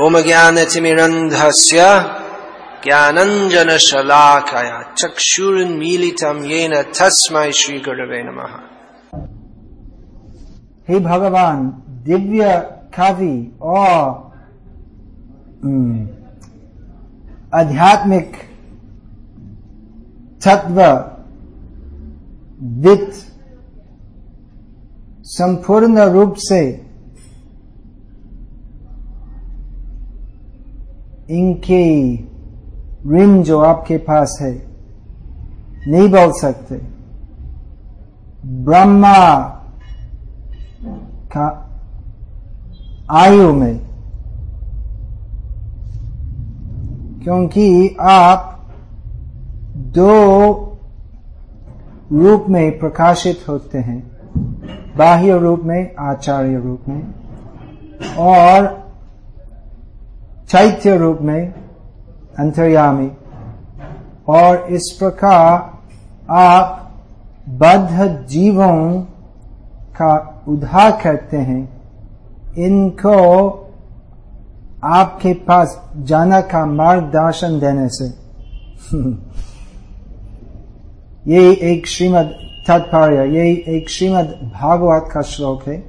ओम ज्ञान तिमिरंधस्य ज्ञानंजन शलाकया चक्षुरुन्मीलितं येन तस्मै श्री गुरवे नमः। हे भगवान, दिव्य कवि और आध्यात्मिक तत्व वित्त संपूर्ण रूप से इनके ऋण जो आपके पास है, नहीं बोल सकते। ब्रह्मा का आयु में, क्योंकि आप दो रूप में प्रकाशित होते हैं, बाह्य रूप में, आचार्य रूप में, और चैत्य रूप में अंतर्यामी। और इस प्रकार आप बद्ध जीवों का उद्धार करते हैं। इनको आपके पास जाना का मार्गदर्शन देने से। ये एक श्रीमद तात्पर्य, ये एक श्रीमद भागवत का श्लोक है,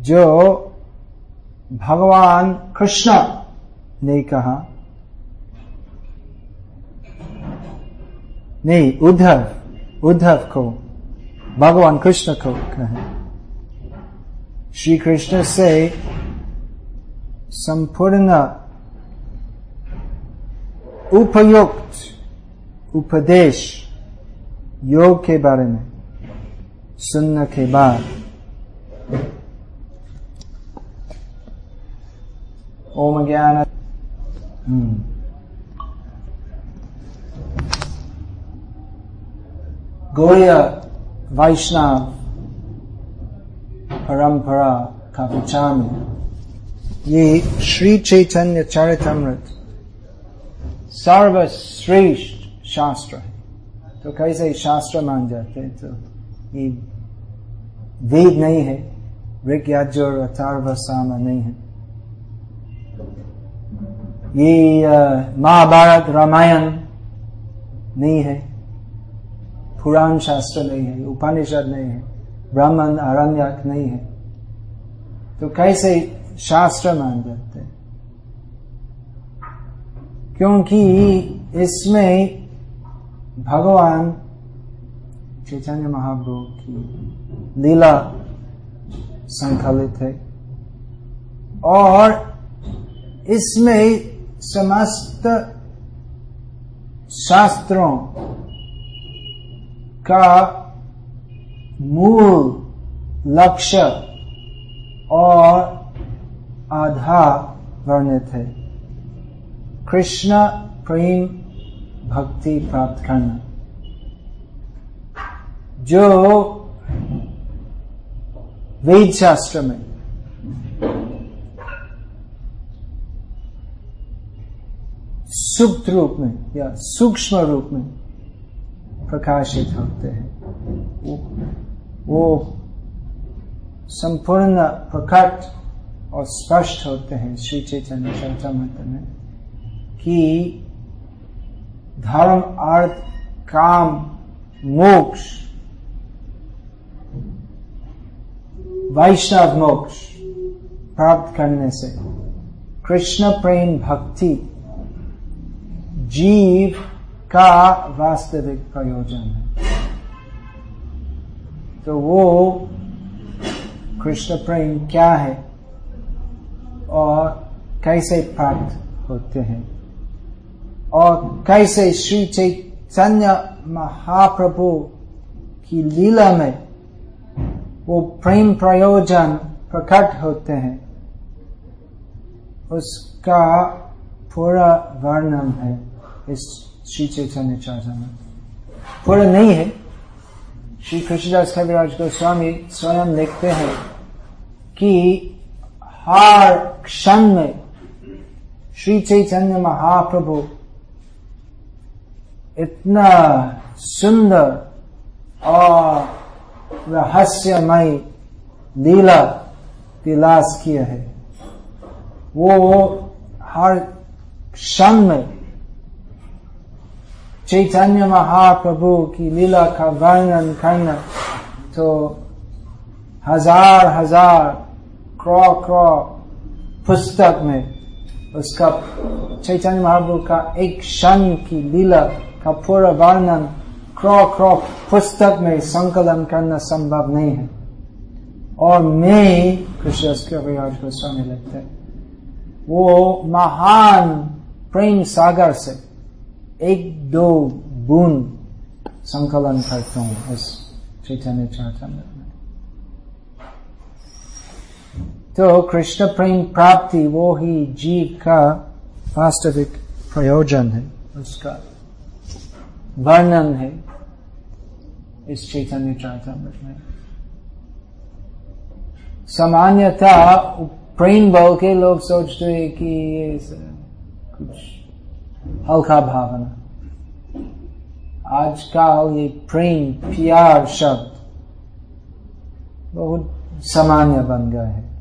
जो भगवान कृष्ण ने कहा, नहीं, उद्धव उद्धव को, भगवान कृष्ण को कहे। श्री कृष्ण से संपूर्ण उपयुक्त उपदेश योग के बारे में सुनने के बाद ओम ज्ञान। हम्म। गौड़ीय वैष्णव परंपरा का विचार ये श्री चैतन्य चरितमृत सर्वश्रेष्ठ शास्त्र है। तो कैसे शास्त्र मान जाते हैं? तो ये वेद नहीं है। ऋग अथर्व साम नहीं है। ये महाभारत रामायण नहीं है। पुराण शास्त्र नहीं है, उपनिषद नहीं है, ब्राह्मण अरण्यक नहीं है। तो कैसे शास्त्र मान जाते हैं? क्योंकि इसमें भगवान चैतन्य महाप्रभु की लीला संकलित है। और इसमें समस्त शास्त्रों का मूल लक्ष्य और आधार वर्णित है। कृष्ण प्रेम भक्ति प्राप्त करना। जो वेद शास्त्र में सुप्त रूप में या सूक्ष्म रूप में प्रकाशित होते हैं। वो, वो संपूर्ण प्रकट और स्पष्ट होते हैं श्री चैतन्य चरितमृत में कि धर्म अर्थ काम मोक्ष वैष्णव मोक्ष प्राप्त करने से कृष्ण प्रेम भक्ति जीव का वास्तविक प्रयोजन है। तो वो कृष्ण प्रेम क्या है और कैसे प्राप्त होते हैं? और कैसे श्री चैतन्य महाप्रभु की लीला में वो प्रेम प्रयोजन प्रकट होते हैं, उसका पूरा वर्णन है। इस श्री चैतन्य में पूरा नहीं है। श्री कृष्णदास कविराज गोस्वामी स्वयं लिखते हैं कि हर क्षण में श्री चैतन्य महाप्रभु इतना सुंदर और रहस्यमय लीला विलास किया है। वो हर क्षण में चैतन्य महाप्रभु की लीला का वर्णन करना तो हज़ार हज़ार क्रॉ क्रॉ पुस्तक में उसका चैतन्य महाप्रभु का एक क्षण की लीला का पूरा वर्णन क्रॉ क्रॉ पुस्तक में संकलन करना संभव नहीं है और मैं कृष्ण गोस्वामी लगते वो महान प्रेम सागर से एक, दो बूंद संकलन करता हूँ इस चैतन्य चैतन्य तो कृष्ण प्रेम प्राप्ति, वो ही जीव का वास्तविक प्रयोजन है, उसका वर्णन है इस चैतन्य चैतन्य में। सामान्यतः प्रेम बोल के लोग सोचते हैं कि ये कुछ हल्का भावना। आजकल ये प्रेम, प्यार शब्द बहुत सामान्य बन गए है।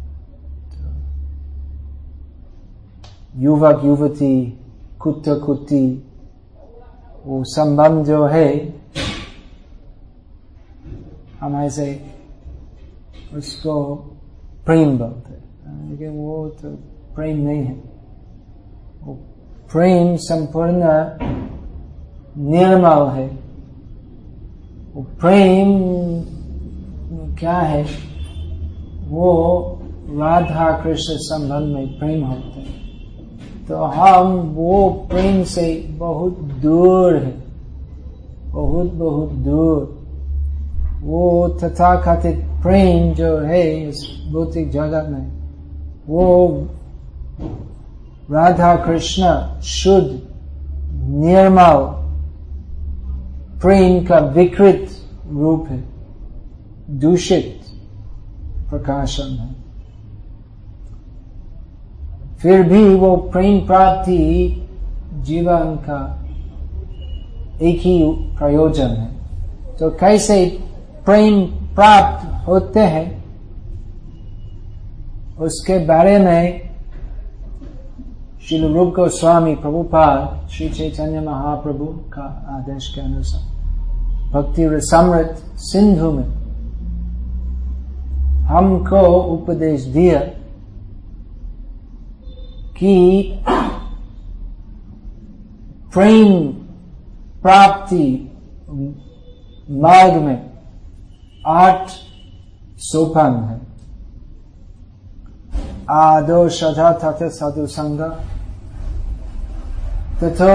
युवक, युवती, कुत्ते, कुत्ती, वो संबंध जो है, हम ऐसे उसको प्रेम बोलते हैं। लेकिन वो तो प्रेम नहीं है। प्रेम संपूर्ण निर्मल है। वो प्रेम क्या है? वो राधा कृष्ण संबंध में प्रेम होते हैं। तो हम वो प्रेम से बहुत दूर है। बहुत बहुत दूर। वो तथा कथित प्रेम जो है इस भौतिक जगत में, वो राधा कृष्ण शुद्ध निर्मल प्रेम का विकृत रूप है दूषित प्रकाशन है फिर भी वो प्रेम प्राप्ति जीवन का एक ही प्रयोजन है तो कैसे प्रेम प्राप्त होते हैं उसके बारे में श्री रूप गोस्वामी प्रभुपाद श्री चैतन्य महाप्रभु का आदेश के अनुसार भक्ति समृत सिंधु में हमको उपदेश दिया कि प्रेम प्राप्ति मार्ग में आठ सोपान है आदो श्रद्धा तथा साधु संग तथो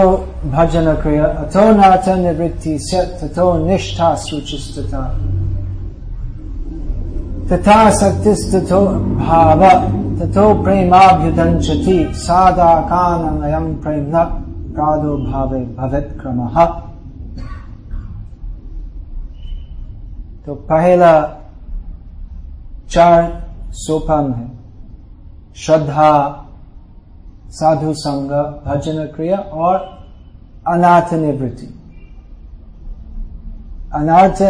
भजन क्रिया अथो नाथ निवृत्ति तथो निष्ठा सूचिस्तता तथा सत्यस्तथो भाव तथो प्रेमाभ्युदंचति सादा कानयम प्रेम न प्रादो भावे भवत क्रम तो पहला चार सोपान है श्रद्धा साधु संग भजन क्रिया और अनाथ निवृत्ति अनाथ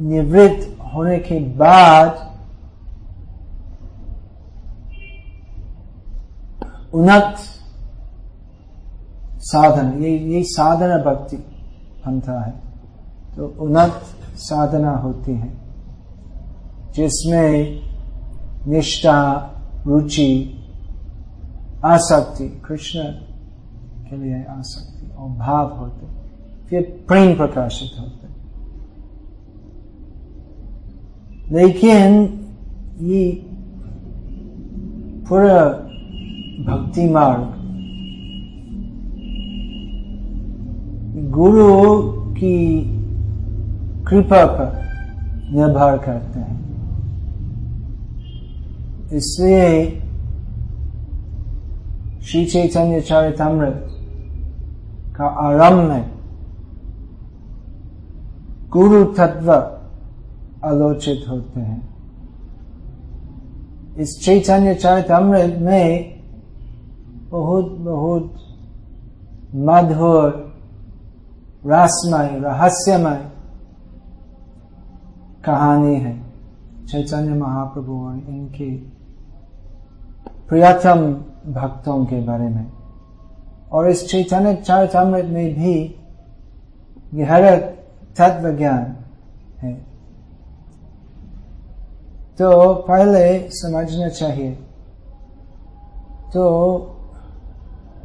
निवृत्त होने के बाद उन्नत साधन, ये ये साधना भक्ति पंथा है। तो उन्नत साधना होती है, जिसमें निष्ठा, रुचि आसक्ति, कृष्ण के लिए आसक्ति और भाव होते, फिर प्रेम प्रकाशित होते। लेकिन ये पूरा भक्ति मार्ग, गुरु की कृपा पर निर्भर करते हैं। इसलिए श्री चैतन्य चरितमृत का आरंभ में गुरु तत्व आलोचित होते हैं इस चैतन्य चरितमृत में बहुत बहुत मधुर रसमय रहस्यमय कहानी है चैतन्य महाप्रभु और इनके प्रियतम भक्तों के बारे में। और इस चैतन्य चरितमृत में भी गहरा तत्व ज्ञान है। तो पहले समझना चाहिए। तो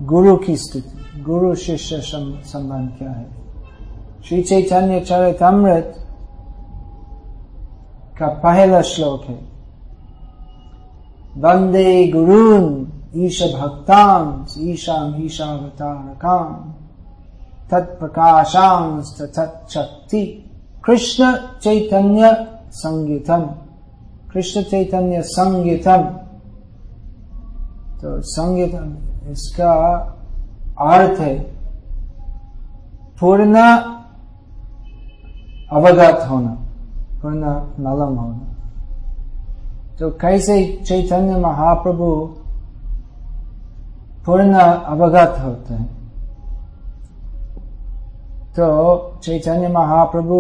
गुरु की स्थिति, गुरु शिष्य संबंध क्या है? श्री चैतन्य चरितमृत का पहला श्लोक है। वंदे गुरुन ईश भक्तां ईशाम ईशावतारकाम तत्प्रकाशांस तत्शक्ति, कृष्ण चैतन्य संगीतम। कृष्ण चैतन्य संगीतम। तो संगीतम इसका अर्थ है पूर्ण अवगत होना, पूर्ण नलम होना। तो कैसे चैतन्य महाप्रभु पूर्ण अवगत होते हैं। तो चैतन्य महाप्रभु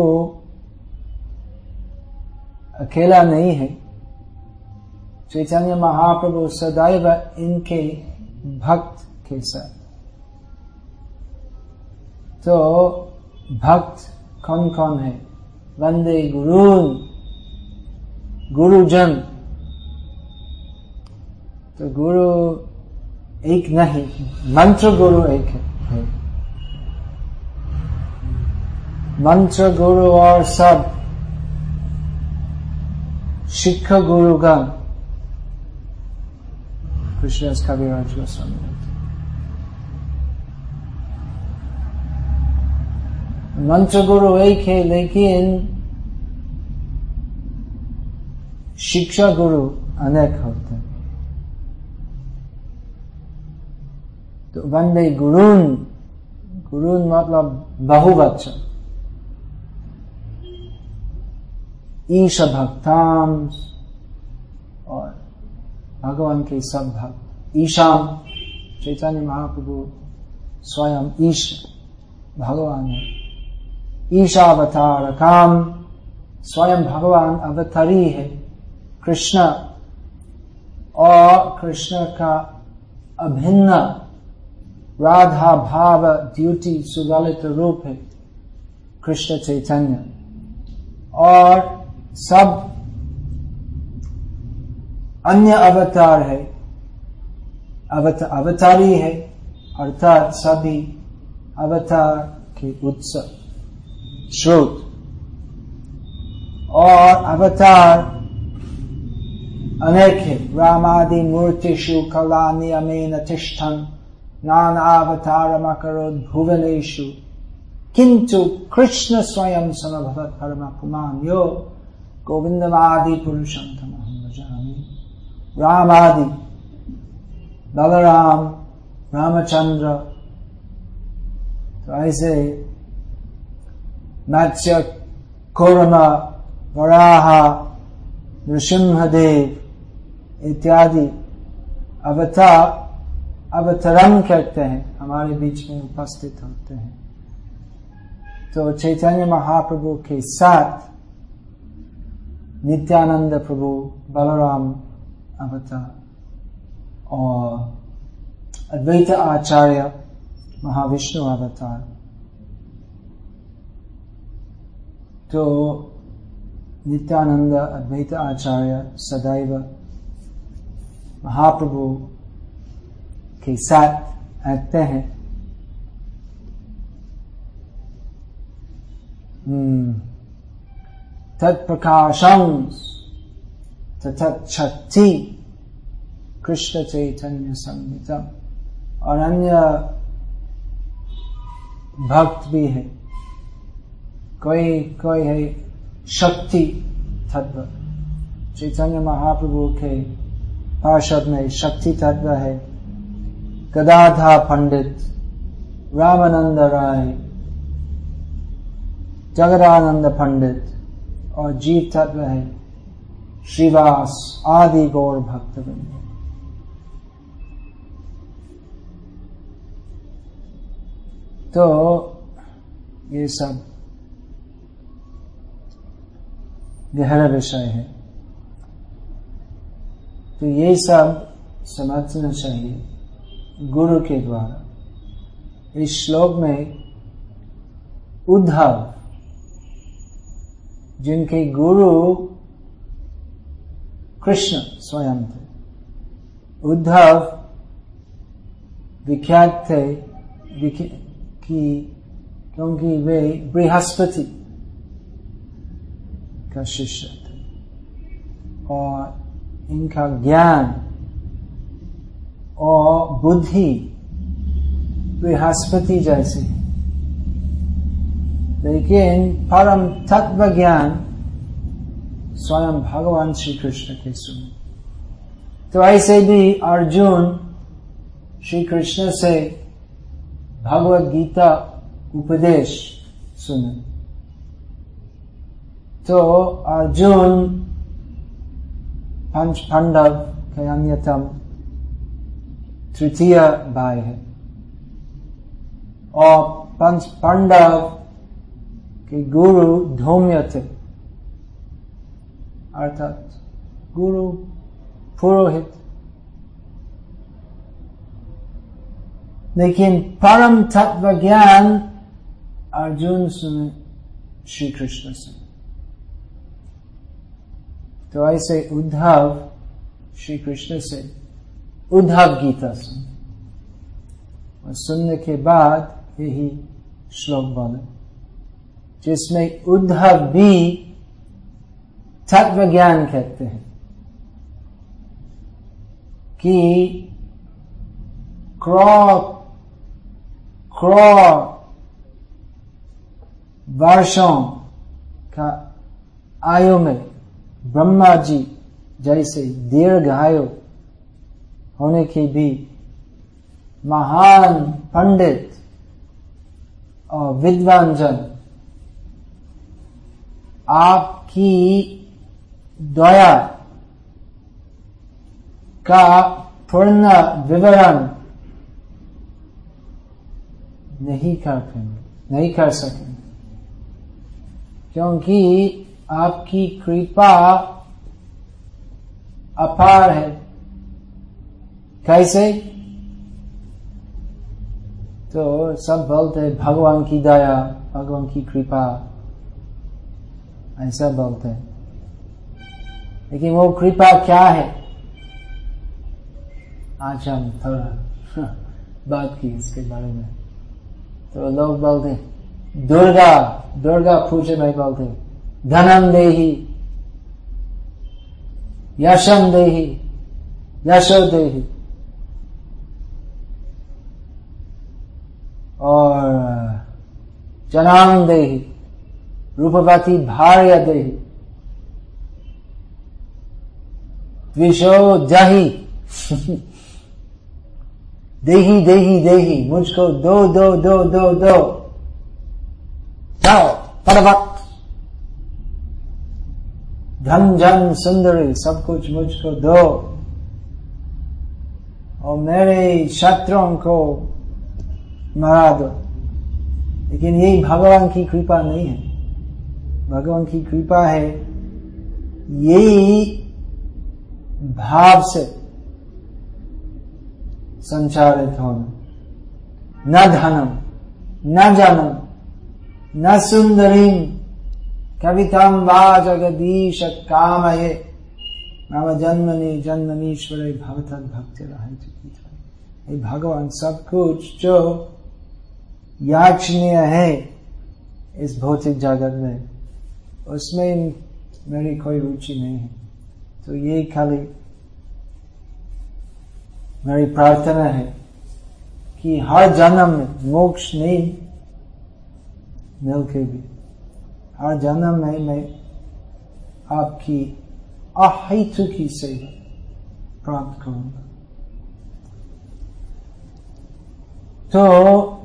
अकेला नहीं है। चैतन्य महाप्रभु सदैव इनके भक्त के साथ। तो भक्त कौन कौन है? वंदे गुरु गुरुजन। तो गुरु एक नहीं, मंत्र गुरु एक है मंत्र गुरु और सब शिक्षा गुरुगण Krishna's Kaviraj Goswami. मंत्र गुरु एक है, लेकिन शिक्षा गुरु अनेक होते हैं तो वंदे गुरुन गुरुन मतलब बहुवचन। ईश भक्ताम, और भगवान के सब भक्त। ईशान चैतन्य महाप्रभु स्वयं ईश भगवान है। ईशावतार काम स्वयं भगवान अवतरी है। कृष्ण, और कृष्ण का अभिन्न राधा भाव द्युति सुगलित रूप है कृष्ण चैतन्य और सब अन्य अवतार है। अवत, अवतारी है अर्थात सभी अवतार के उत्सव। श्रोत। और अवतार अनेक है। रामादि मूर्तिषु कला नियमेन तिष्ठन। नानावतार मकरोद भुवनेशु किंतु कृष्ण स्वयं समभवत परम पुमान यो गोविंदमादि पुरुषम तमहम भजामि। राम आदि बलराम, रामचंद्र तो ऐसे मत्स्य, कोरमा, वराह, नृसिंहदेव इत्यादि। अवतार अवतरण करते हैं, हमारे बीच में उपस्थित होते हैं। तो चैतन्य महाप्रभु के साथ नित्यानंद प्रभु, बलराम अवतार और अद्वैत आचार्य महाविष्णु अवतार। तो नित्यानंद अद्वैत आचार्य सदैव महाप्रभु के साथ रहते हैं। हम्म। तत्प्रकाशंस तथा कृष्ण चैतन्य संहिता और अन्य भक्त भी है। कोई कोई है शक्ति तत्व। चैतन्य महाप्रभु के पार्षद में शक्ति तत्व है। गदाधा पंडित, रामानंद राय, जगदानंद पंडित और जीव तत्व है, श्रीवास आदि गौर भक्तवृंद तो ये सब गहरा विषय है। तो ये सब समझना चाहिए। गुरु के द्वारा। इस श्लोक में उद्धव, जिनके गुरु कृष्ण स्वयं थे, उद्धव विख्यात थे कि क्योंकि वे बृहस्पति का शिष्य थे। और इनका ज्ञान और बुद्धि बृहस्पति जैसे। लेकिन परम तत्व ज्ञान स्वयं भगवान श्री कृष्ण के सुने। तो ऐसे भी अर्जुन श्री कृष्ण से भगवत गीता उपदेश सुने। तो अर्जुन पंच पांडव के अन्यतम तृतीय भाई है। और पंच पांडव के गुरु धौम्य थे। अर्थात गुरु पुरोहित। लेकिन परम तत्व ज्ञान अर्जुन सुने श्री कृष्ण से तो ऐसे उद्धव श्री कृष्ण से उद्धव गीता सुन और सुनने के बाद यही श्लोक बोले, जिसमें उद्धव भी तत्व ज्ञान कहते हैं कि क्रॉ क्रॉ वर्षों का आयु में ब्रह्मा जी जैसे दीर्घ आयु होने की भी महान पंडित और विद्वान जन, आपकी दया का पूर्ण विवरण नहीं कर नहीं कर सकेंगे। क्योंकि आपकी कृपा अपार है। कैसे? तो सब बोलते, भगवान की दया, भगवान की कृपा। ऐसा बोलते हैं। लेकिन वो कृपा क्या है? आज हम थोड़ा बात की इसके बारे में। तो लोग बोलते दुर्गा दुर्गा पूजे में बोलते धनम देही, यशम देही, यशो देही और जनाम देही रूपवती भार्य देही। विशो जही, देही देही देही, मुझको दो दो दो दो दो। जाओ, पर्वत। धन, जन, सुंदरी, सब कुछ मुझको दो। और मेरे शत्रुओं को मरा दो। लेकिन यही भगवान की कृपा नहीं है। भगवान की कृपा है, यही भाव से संचारित होना। न धनम, न जनम, न सुंदरी कविताम वा जगदीश काम ये मम जन्मनि जन्मनीश्वर भवतन भक्ति ये भगवान, सब कुछ जो याचनीय है इस भौतिक जगत में। उसमें मेरी कोई रुचि नहीं है। तो ये खाली मेरी प्रार्थना है कि हर जन्म में मोक्ष नहीं मिल के भी। हर जन्म में मैं आपकी अहितु की सेवा प्राप्त करूँगा। तो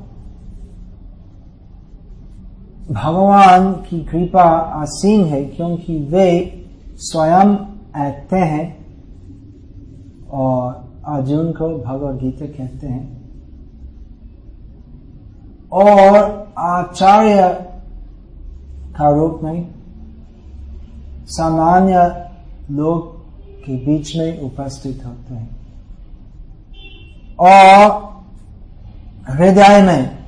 भगवान की कृपा असीम है क्योंकि वे स्वयं ऐते हैं और अर्जुन को भगवत गीता कहते हैं। और आचार्य का रूप में सामान्य लोग के बीच में उपस्थित होते हैं। और हृदय में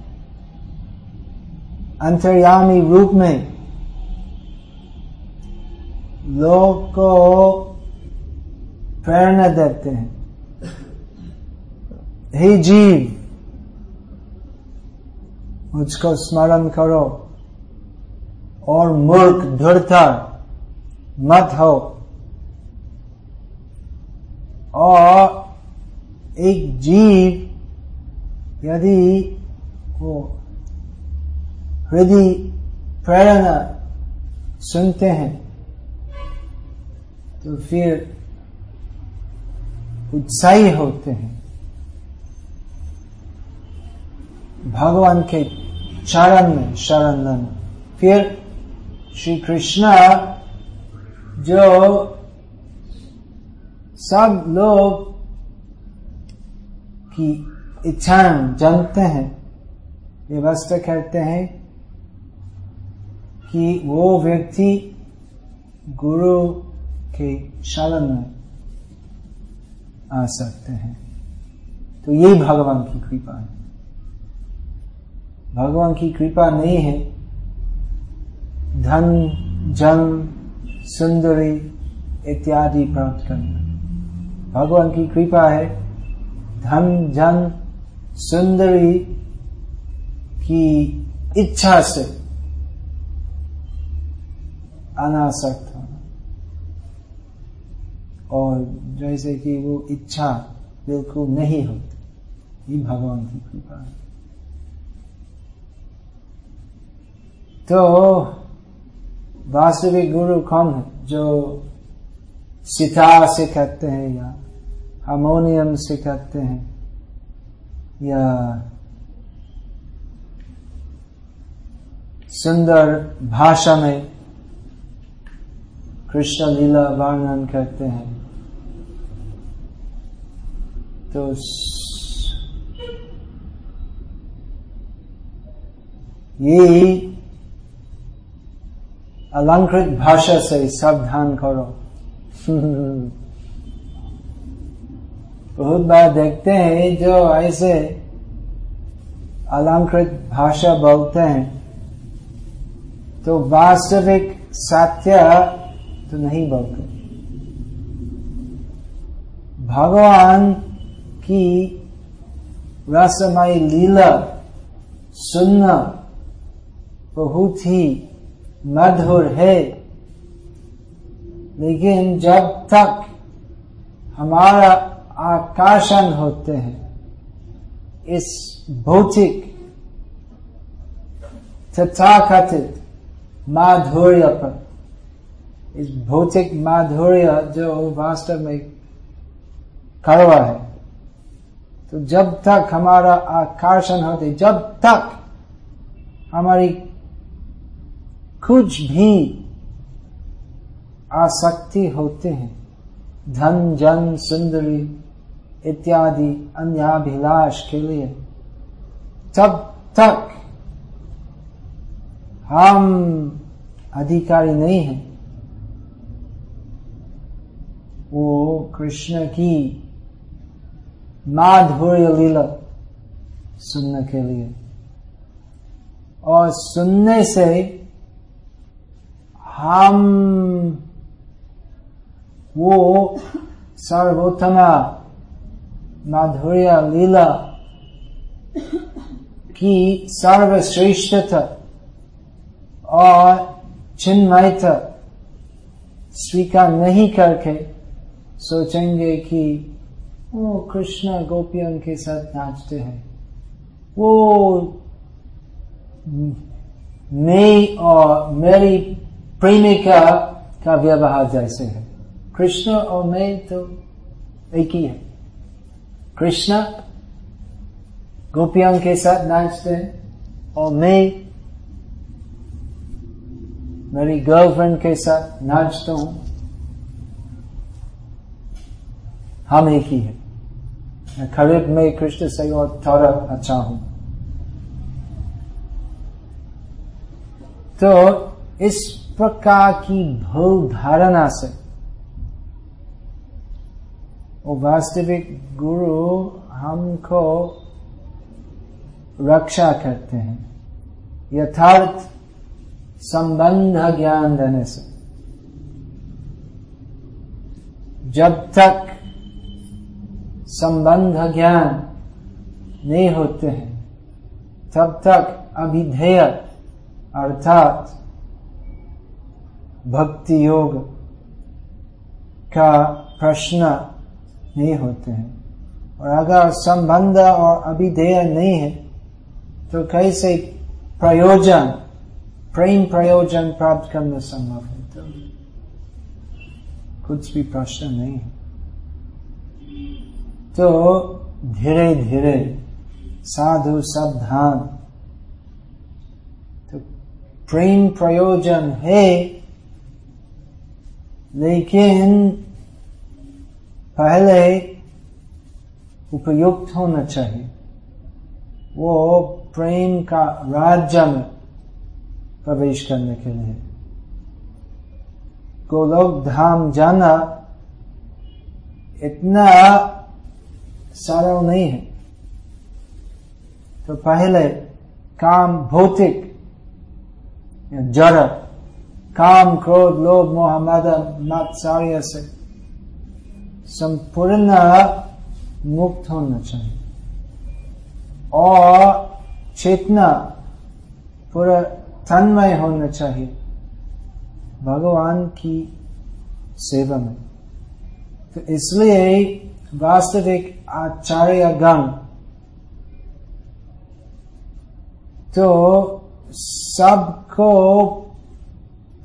अंतर्यामी रूप में लोग को प्रेरणा देते हैं। हे जीव, मुझको स्मरण करो और मूर्ख ढुरता मत हो। और एक जीव यदि वो हृदय प्रेरणा सुनते हैं तो फिर उत्साही होते हैं। भगवान के चरण में शरण फिर श्री कृष्ण जो सब लोग की इच्छाएँ जानते हैं, व्यवस्था करते हैं कि वो व्यक्ति गुरु के शरण में आ सकते हैं। तो यही भगवान की कृपा है। भगवान की कृपा नहीं है। धन जन सुंदरी इत्यादि प्राप्त करना। भगवान की कृपा है। धन जन सुंदरी की इच्छा से अनासक्त होना। और जैसे कि वो इच्छा बिल्कुल नहीं होती, ये भगवान की कृपा है। तो वास्तविक गुरु कौन है, जो सितार सिखाते हैं या हारमोनियम सिखाते हैं या सुंदर भाषा में कृष्ण लीला वर्णन करते हैं। तो ये अलंकृत भाषा से सावधान करो। बहुत बार देखते हैं जो ऐसे अलंकृत भाषा बोलते हैं तो वास्तविक सत्य तो नहीं बोलते भगवान की रसमय लीला सुनना बहुत ही मधुर है। लेकिन जब तक हमारा आकर्षण होते हैं, इस भौतिक, तथाकथित माधुर्य पर। इस भौतिक माधुर्य जो वास्तव में कड़वा है। तो जब तक हमारा आकर्षण होते, जब तक हमारी कुछ भी आसक्ति होते हैं, धन, जन, सुंदरी इत्यादि अन्याभिलाष के लिए, तब तक हम अधिकारी नहीं हैं। वो कृष्ण की माधुर्य लीला सुनने के लिए और सुनने से हम वो सर्वोत्तमा माधुर्य लीला की सर्वश्रेष्ठता और चिन्मयता स्वीकार नहीं करके सोचेंगे कि वो कृष्ण गोपियों के साथ नाचते हैं। वो मैं और मेरी प्रेमिका का व्यवहार जैसे है। कृष्ण और मैं तो एक ही है। कृष्ण गोपियों के साथ नाचते हैं और मैं मेरी गर्लफ्रेंड के साथ नाचता हूँ। हम एक ही है। खरीब में कृष्ण से और थोड़ा अच्छा हूँ। तो इस प्रकार की भूल धारणा से वास्तविक गुरु हमको रक्षा करते हैं। यथार्थ संबंध ज्ञान देने से। जब तक संबंध ज्ञान नहीं होते हैं। तब तक अभिधेय अर्थात भक्ति योग का प्रश्न नहीं होते हैं। और अगर संबंध और अभिधेय नहीं है तो कैसे प्रयोजन, प्रेम प्रयोजन प्राप्त करना संभव है? तो कुछ भी प्रश्न नहीं है। तो धीरे धीरे साधु सावधान। तो प्रेम प्रयोजन है, लेकिन पहले उपयुक्त होना चाहिए। वो प्रेम का राज्य में प्रवेश करने के लिए। गोलोक धाम जाना इतना सरल नहीं है। तो पहले काम भौतिक जड़, काम, क्रोध, लोभ, मोह, मद मात्सार्य से संपूर्ण मुक्त होना चाहिए। और चेतना पूरा तन्मय होना चाहिए। भगवान की सेवा में। तो इसलिए वास्तविक आचार्य गण तो सबको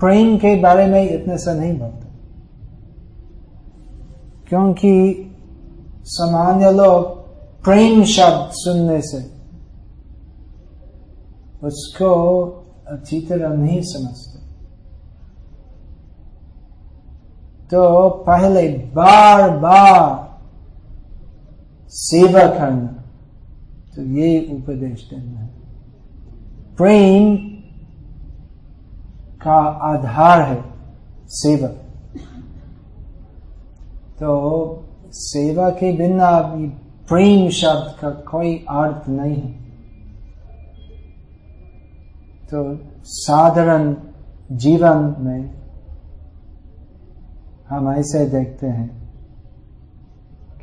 प्रेम के बारे में इतने से नहीं बोलते। क्योंकि सामान्य लोग प्रेम शब्द सुनने से उसको अच्छी तरह नहीं समझते। तो पहले बार बार सेवा करना तो ये उपदेश देना है। प्रेम का आधार है सेवा तो सेवा के बिना प्रेम शब्द का कोई अर्थ नहीं है। तो साधारण जीवन में हम ऐसे देखते हैं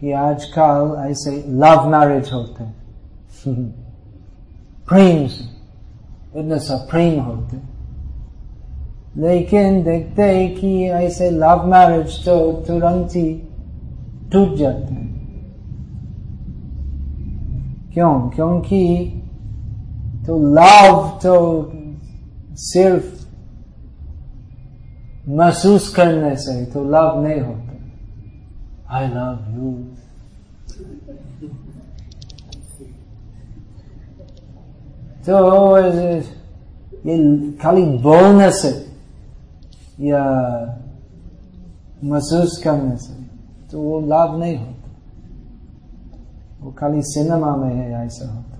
कि आजकल ऐसे लव मैरिज होते हैं। प्रेम से, इतना सा प्रेम होते लेकिन देखते हैं कि ऐसे लव मैरिज तो तुरंत ही टूट जाते हैं। क्यों? क्योंकि तो लव तो सिर्फ़ महसूस करने से तो लव नहीं होता। आई लव यू तो ये खाली बोलने से या महसूस करने से तो वो लाभ नहीं होता। वो खाली सिनेमा में है, ऐसा होता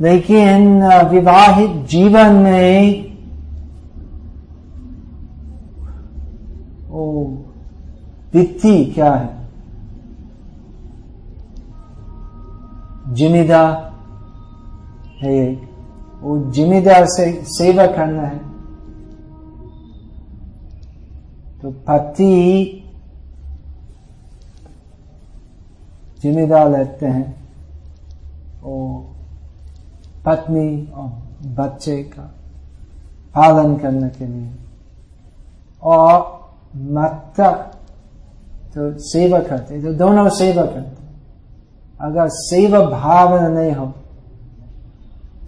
लेकिन विवाहित जीवन में वित्ती क्या है? जिम्मेदार है एक वो जिम्मेदार से सेवा करना है। तो पति जिम्मेदार लेते हैं और पत्नी और बच्चे का पालन करने के लिए। और माता तो सेवा करते तो दोनों सेवा करते अगर सेवा भावना नहीं हो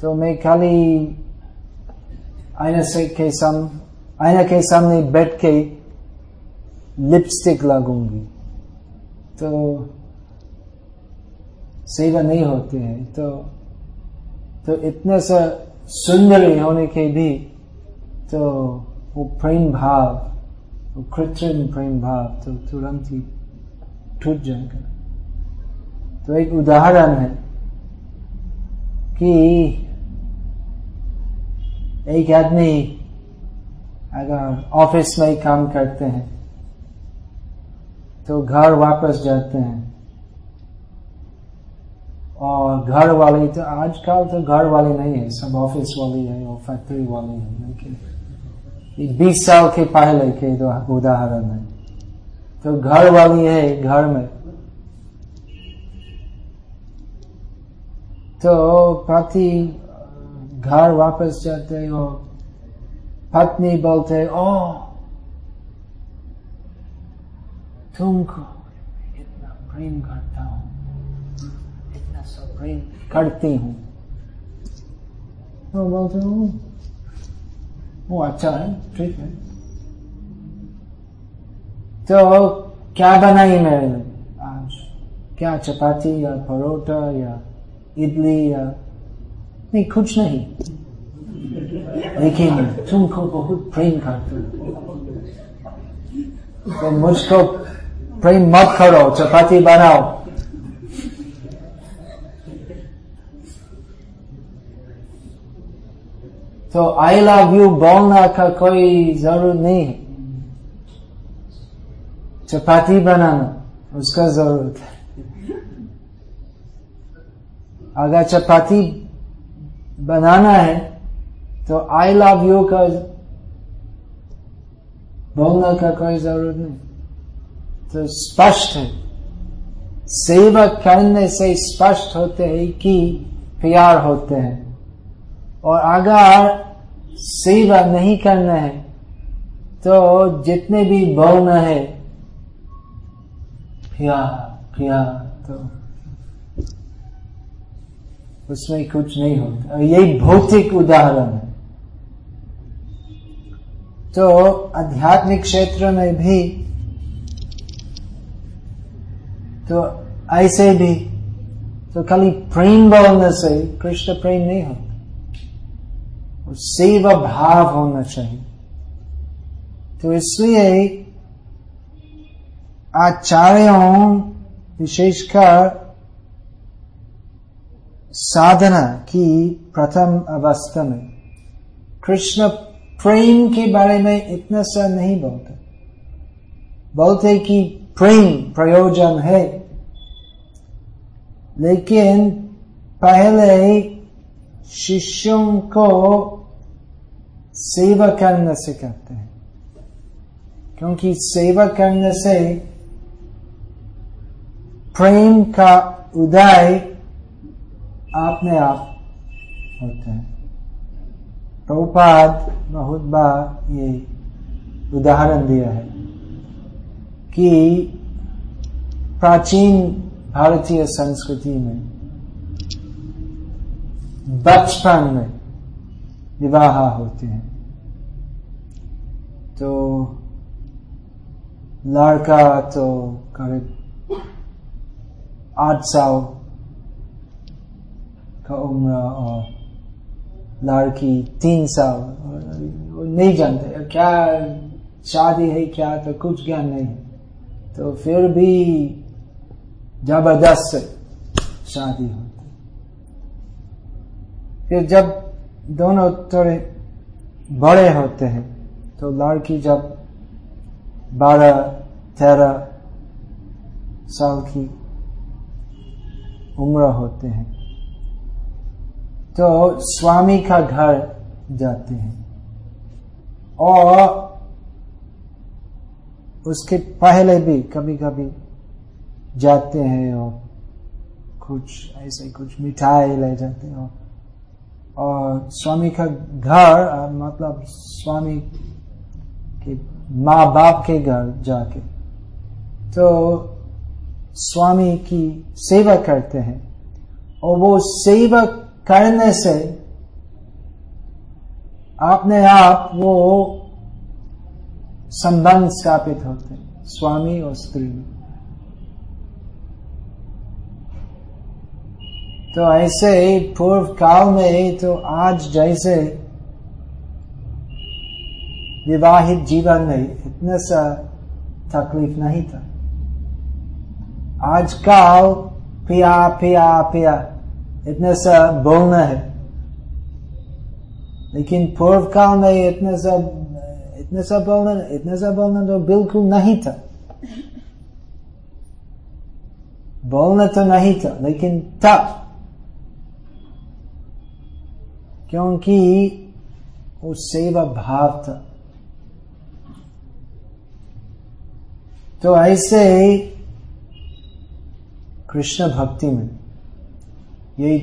तो मैं खाली आईना से के सम, आईना के सामने बैठ के लिपस्टिक लगूँगी। तो सेवा नहीं होती है। तो तो इतने सा सुंदर होने के भी तो वो प्रेम भाव वो कृत्रिम प्रेम भाव तो तुरंत ही टूट जाएगा। तो एक उदाहरण है कि एक आदमी अगर ऑफ़िस में ही काम करते हैं तो घर वापस जाते हैं। और घर वाले तो आजकल तो घर वाले नहीं है, सब ऑफ़िस वाले है और फैक्ट्री वाले है, लेकिन बीस साल के पहले के तो उदाहरण है। तो घर वाली है घर में। तो पति घर वापस जाते और पत्नी बोलते ओ, तुमको इतना प्रेम करता हूँ, इतना सब प्रेम करती हूँ। तो बोलते हूँ वो अच्छा है, ठीक है। तो क्या बनाई लिए आज? क्या चपाती या परोटा या इडली या नहीं, कुछ नहीं। लेकिन तुमको बहुत प्रेम करते तो मुझको प्रेम मत करो, चपाती बनाओ। तो आई लव यू बोलना का कोई ज़रूरत नहीं है। चपाती बनाना, उसका ज़रूरत है। अगर चपाती बनाना है तो आई लव यू का बोलने का कोई ज़रूरत नहीं। तो स्पष्ट है। सेवा करने से स्पष्ट होते हैं कि प्यार होते हैं। और अगर सेवा नहीं करना है तो जितने भी बोलना है प्यार प्यार तो उसमें कुछ नहीं होता। यही भौतिक उदाहरण है। तो आध्यात्मिक क्षेत्र में भी तो ऐसे भी तो खाली प्रेम बोलने से कृष्ण प्रेम नहीं होता। सेवा भाव होना चाहिए। तो इसलिए आचार्यों विशेषकर साधना की प्रथम अवस्था में, कृष्ण प्रेम के बारे में इतना सा नहीं बोलते। बोलते कि प्रेम प्रयोजन है। लेकिन पहले शिष्यों को सेवा करने से सिखाते हैं। क्योंकि सेवा करने से प्रेम का उदय अपने आप होता है। प्रभुपाद बहुत बार ये उदाहरण दिया है कि प्राचीन भारतीय संस्कृति में, बचपन में विवाह होते हैं। तो लड़का तो करीब आठ साल का उम्र और लड़की तीन साल नहीं जानते क्या शादी है क्या तो कुछ ज्ञान नहीं तो फिर भी ज़बरदस्त शादी होती फिर जब दोनों थोड़े बड़े होते हैं तो लड़की जब बारह, तेरह साल की उम्र होते हैं तो स्वामी का घर जाते हैं और उसके पहले भी कभी कभी जाते हैं और कुछ, ऐसे कुछ मिठाई ले जाते हैं और स्वामी का घर मतलब स्वामी के माँ बाप के घर जाके। तो स्वामी की सेवा करते हैं और वो सेवा करने से अपने आप वो संबंध स्थापित होते हैं, स्वामी और स्त्री में। तो ऐसे पूर्व काल में तो आज जैसे विवाहित जीवन में इतना सा तकलीफ़ नहीं था। आजकल पिया पिया पिया, इतना सा बोलना है। लेकिन पूर्व काल में इतना सा इतना सा बोलना, इतना सा बोलना तो बिल्कुल नहीं था। बोलना तो नहीं था, लेकिन था। क्योंकि वो सेवा भाव था। तो ऐसे ही कृष्ण भक्ति में ये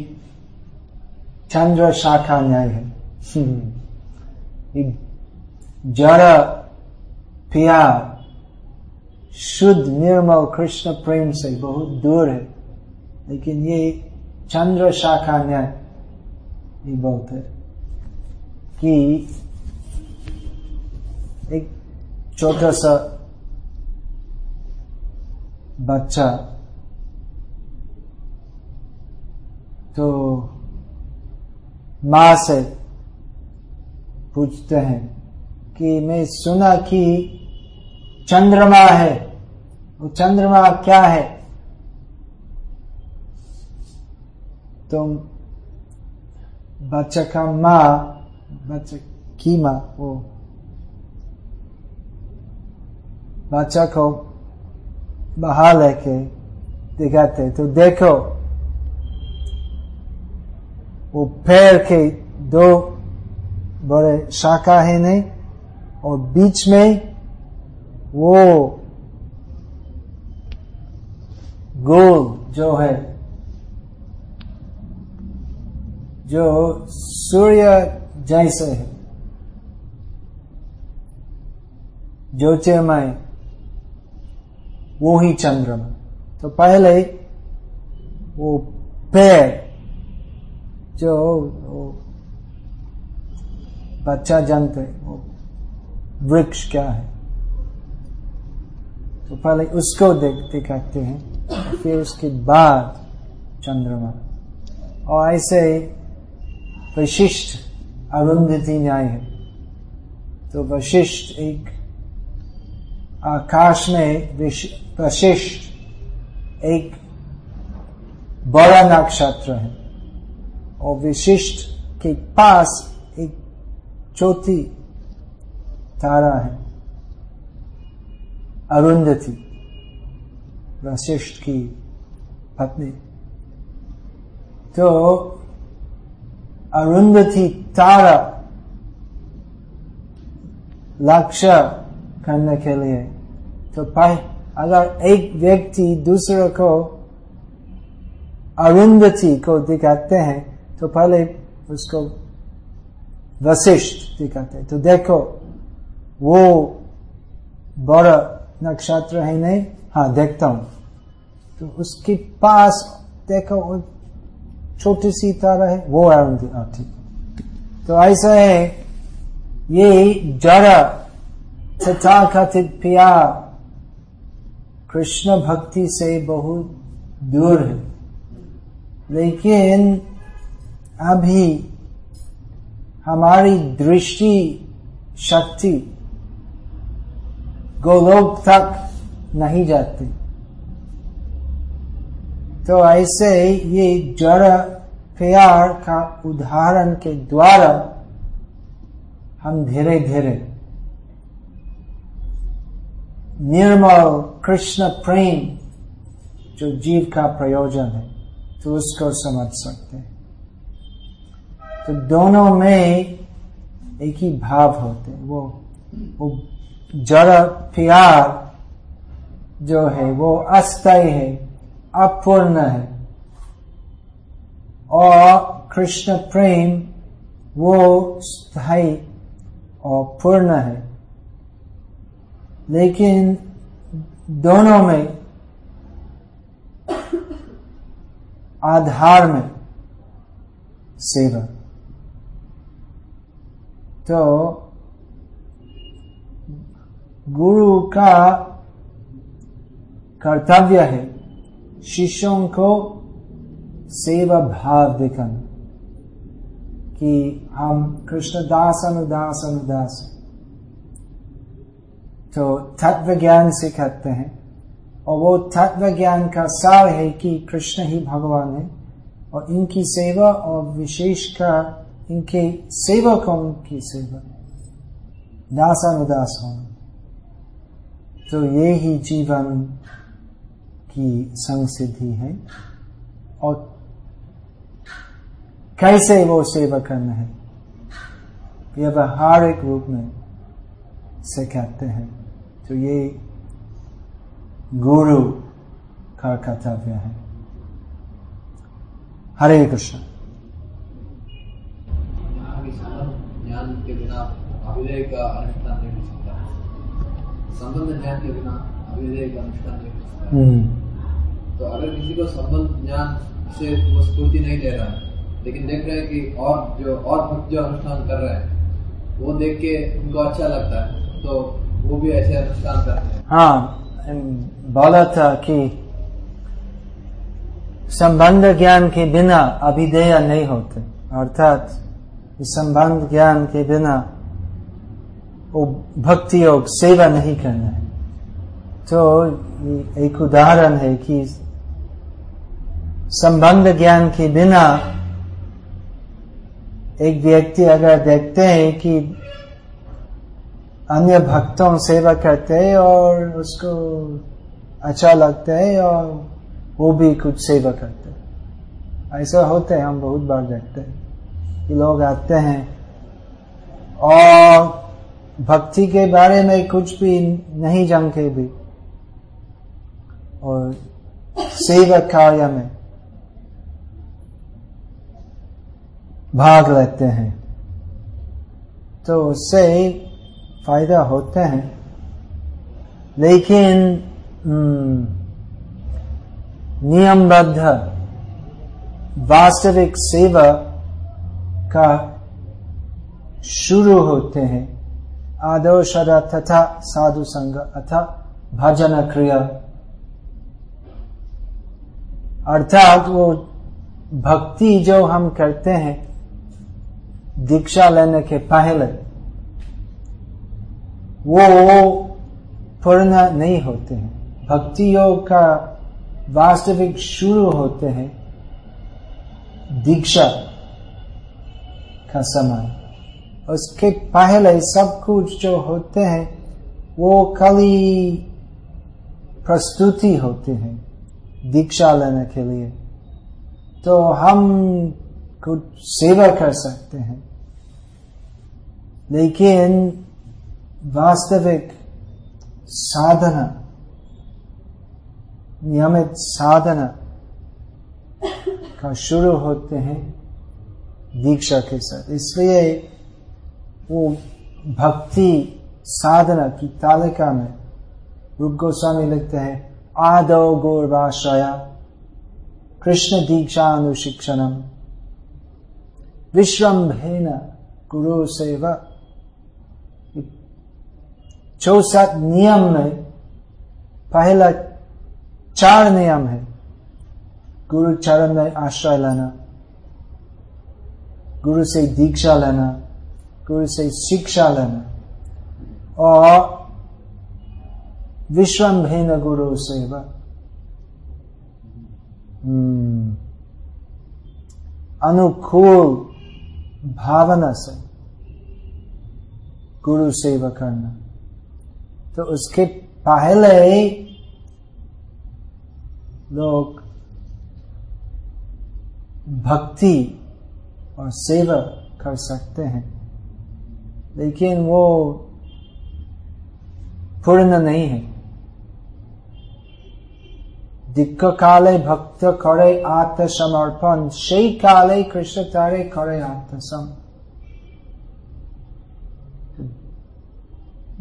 चंद्र शाखा न्याय है जड़ प्यार शुद्ध निर्मल कृष्ण प्रेम से बहुत दूर है लेकिन ये चंद्र शाखा न्याय ये बहुत है कि एक छोटा सा बच्चा। तो माँ से पूछते हैं कि मैं सुना कि चंद्रमा है, वो चंद्रमा क्या है? तो बच्चा का माँ, बच्चा की माँ, वो बच्चा को बाहर लेके दिखाते तो देखो वो पैर के दो बड़े शाखा है नहीं और बीच में वो गोल जो है जो सूर्य जैसे है ज्योतिर्मय वो ही चंद्रमा। तो पहले वो पैर, जो वो बच्चा जानते वो वृक्ष क्या है? तो पहले उसको देख, दिखाते हैं, फिर उसके बाद चंद्रमा। और ऐसे वशिष्ठ अरुंधति न्याय है। तो वशिष्ठ एक आकाश में वशिष्ठ एक बड़ा नक्षत्र है और विशिष्ट के पास एक चौथी तारा है। अरुंधति वशिष्ठ की पत्नी। तो अरुंधति तारा लक्ष्य करने के लिए तो अगर एक व्यक्ति दूसरे को अरुंधति को दिखाते हैं तो पहले उसको वशिष्ठ दिखाते तो देखो, वो बड़ा नक्षत्र है नहीं? हाँ देखता हूँ। तो उसके पास देखो छोटी सी तारा है, वो अरुंधति हाँ तो ऐसा है, ये तथा कथित प्यार कृष्ण भक्ति से बहुत दूर है। लेकिन अभी हमारी दृष्टि शक्ति गोलोक तक नहीं जाती। तो ऐसे ये जड़ प्यार का उदाहरण के द्वारा हम धीरे धीरे निर्मल कृष्ण प्रेम जो जीव का प्रयोजन है तो उसको समझ सकते हैं। तो दोनों में एक ही भाव होते हैं। वो वो जड़ प्यार जो है, वो अस्थायी है, अपूर्ण है। और कृष्ण प्रेम, वो स्थायी और पूर्ण है। लेकिन दोनों में आधार में सेवा। तो गुरु का कर्तव्य है शिष्यों को सेवा भाव दिखाना कि हम कृष्ण दास अनुदास अनुदास। तो तत्व ज्ञान सिखाते हैं। और वो तत्व ज्ञान का सार है कि कृष्ण ही भगवान है। और इनकी सेवा और विशेष का इनके सेवकों की सेवा। दासानुदास होना। तो ये ही जीवन की संसिद्धि है। और कैसे वो सेवा करना है, व्यवहारिक रूप में से कहते हैं। तो ये गुरु का कर्तव्य है। हरे कृष्ण। ज्ञान के बिना अभिनय का अनुष्ठान नहीं सकता संबंध ज्ञान के बिना अभिनय का अनुष्ठान नहीं सकता तो अगर किसी को संबंध ज्ञान से वो स्फूर्ति नहीं दे रहा है लेकिन देख रहे हैं कि और जो और भक्त जो अनुष्ठान कर रहे हैं वो देख के उनको अच्छा लगता है तो वो भी ऐसे अनुष्ठान करते हैं। हाँ बोला था कि संबंध ज्ञान के बिना अभिधेय नहीं होते। अर्थात संबंध ज्ञान के बिना वो भक्ति योग सेवा नहीं करना है। तो एक उदाहरण है कि संबंध ज्ञान के बिना एक व्यक्ति अगर देखते हैं कि अन्य भक्तों सेवा करते हैं और उसको अच्छा लगता है और वो भी कुछ सेवा करते हैं। ऐसा होते हैं, हम बहुत बार देखते हैं कि लोग आते हैं और भक्ति के बारे में कुछ भी नहीं जानते भी। और सेवा कार्य में भाग लेते हैं। तो उससे फ़ायदा होते हैं। लेकिन हम्म, नियमबद्ध वास्तविक सेवा का शुरू होते हैं। आदो शरा तथा साधु संग अथा भजन क्रिया। अर्थात वो भक्ति जो हम करते हैं दीक्षा लेने के पहले वो पूर्ण नहीं होते हैं। भक्ति योग का वास्तविक शुरू होते हैं दीक्षा का समय। उसके पहले सब कुछ जो होते हैं, वो खाली प्रस्तुति होते हैं दीक्षा लेने के लिए। तो हम कुछ सेवा कर सकते हैं। लेकिन वास्तविक साधना, नियमित साधना का शुरू होते हैं दीक्षा के साथ। इसलिए वो भक्ति साधना की तालिका में रूप गोस्वामी लिखते हैं, आदो गौरवाश्रया कृष्ण दीक्षा अनुशिक्षणम विश्वम्भेन गुरु सेवा चौसठ नियम में पहला चार नियम है। गुरु चरण में आश्रय लेना गुरु से दीक्षा लेना गुरु से शिक्षा लेना और विश्वम विश्वम्भेन गुरु सेवा। हम्म, अनुकूल भावना से गुरु सेवा करना। तो उसके पहले लोग भक्ति और सेवा कर सकते हैं लेकिन वो पूर्ण नहीं है দিক্ষ কালে ভক্ত করে আত্মসমর্পণ সেই কালে কৃষ্ণ তারে করে আত্মসম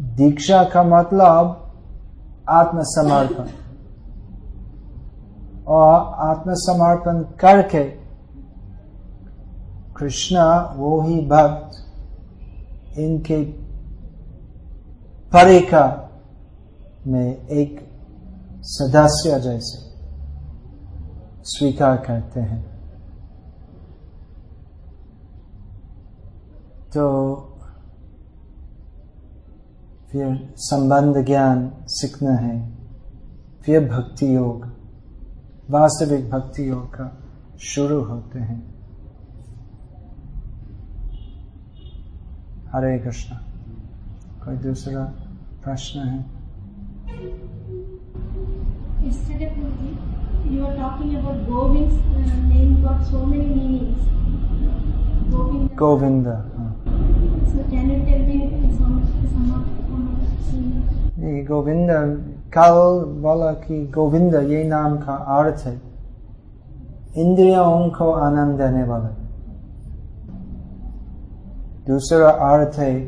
दीक्षा का मतलब आत्मसमर्पण। और आत्मसमर्पण करके कृष्णा, वो ही भक्त, इनके परिका में एक सदस्य जैसे स्वीकार करते हैं। तो फिर संबंध ज्ञान सीखना है। फिर भक्ति योग वास्तविक भक्ति योग का शुरू होते हैं। हरे कृष्णा कोई दूसरा प्रश्न है? गोविंद हाँ। गोविंद गोविंद कल बोला कि गोविंद ये नाम का अर्थ है इंद्रियों को आनंद देने वाला दूसरा अर्थ है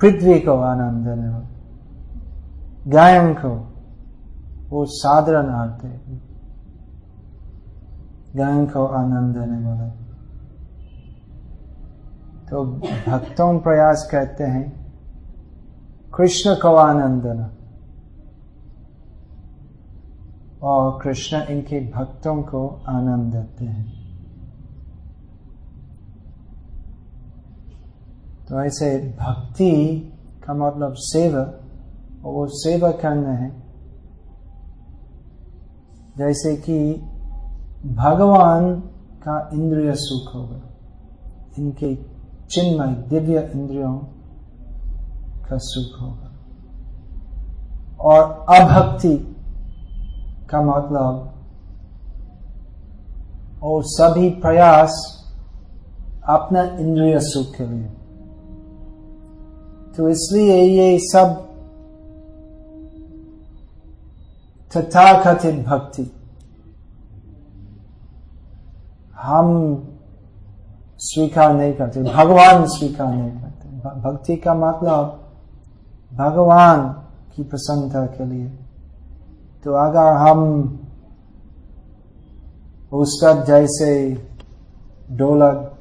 पृथ्वी को आनंद देने वाला गायन को वो साधारण अर्थ है गायन को आनंद देने वाला तो भक्तों प्रयास करते हैं। कृष्ण को आनंद देना और कृष्ण इनके भक्तों को आनंद देते हैं तो ऐसे भक्ति का मतलब सेवा, और वो सेवा करना है। जैसे कि भगवान का इंद्रिय सुख होगा। इनके चिन्मय दिव्य इंद्रियों का सुख होगा। और अभक्ति का मतलब और सभी प्रयास अपना इंद्रिय सुख के लिए। तो इसलिए ये सब तथाकथित भक्ति। हम स्वीकार नहीं करते, भगवान स्वीकार नहीं करते। भक्ति का मतलब भगवान की प्रसन्नता के लिए। तो अगर हम उसका जैसे ढोलक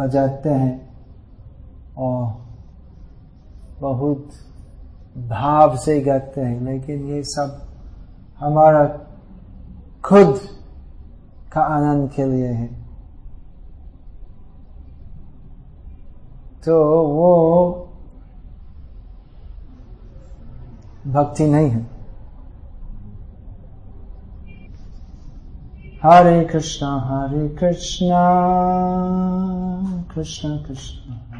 बजाते हैं और बहुत भाव से गाते हैं, लेकिन ये सब हमारा खुद का आनंद के लिए है। तो वो भक्ति नहीं है। हरे कृष्णा हरे कृष्णा कृष्ण कृष्ण।